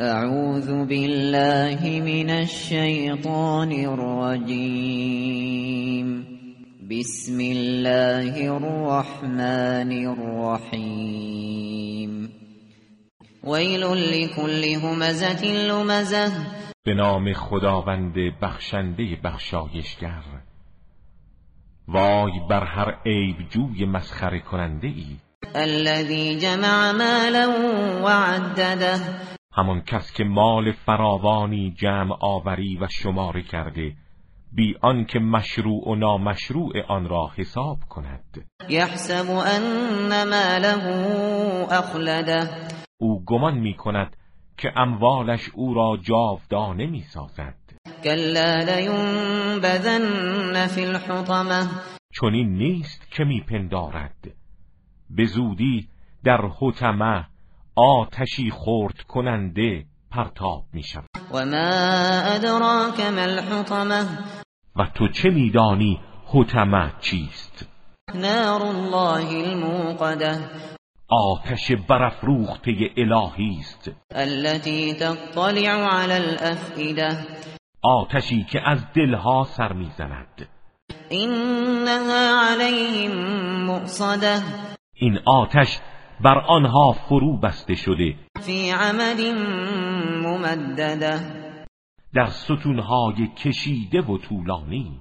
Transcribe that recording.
اعوذ بالله من الشیطان الرجیم بسم الله الرحمن الرحیم ویل لكل همزة لمزه به نام خداوند بخشنده بخشایشگر. وای بر هر عیب جوی مسخره کننده ای الذي جمع مالا وعدده. همان کس که مال فراوانی جمع آوری و شماره کرده بی آنکه مشروع و نامشروع آن را حساب کند. یحسب ان ماله اخلده. او گمان می کند که اموالش او را جاودانه می سازد. کلا لینبذن فی الحطمه چنین نیست که میپندارد به زودی در حتمه آتشی خورد کننده پرتاب می شود و ما ادراک ما الحطمه و تو چه میدانی حتمه چیست؟ نار الله الموقده آتش برافروخته الهی است. التي تطلع على الافئده آتشی که از دلها سر می‌زند. اینها علیهم مؤصده این آتش بر آنها فرو بسته شده. فی عمد ممدده. در ستونهای کشیده و طولانی.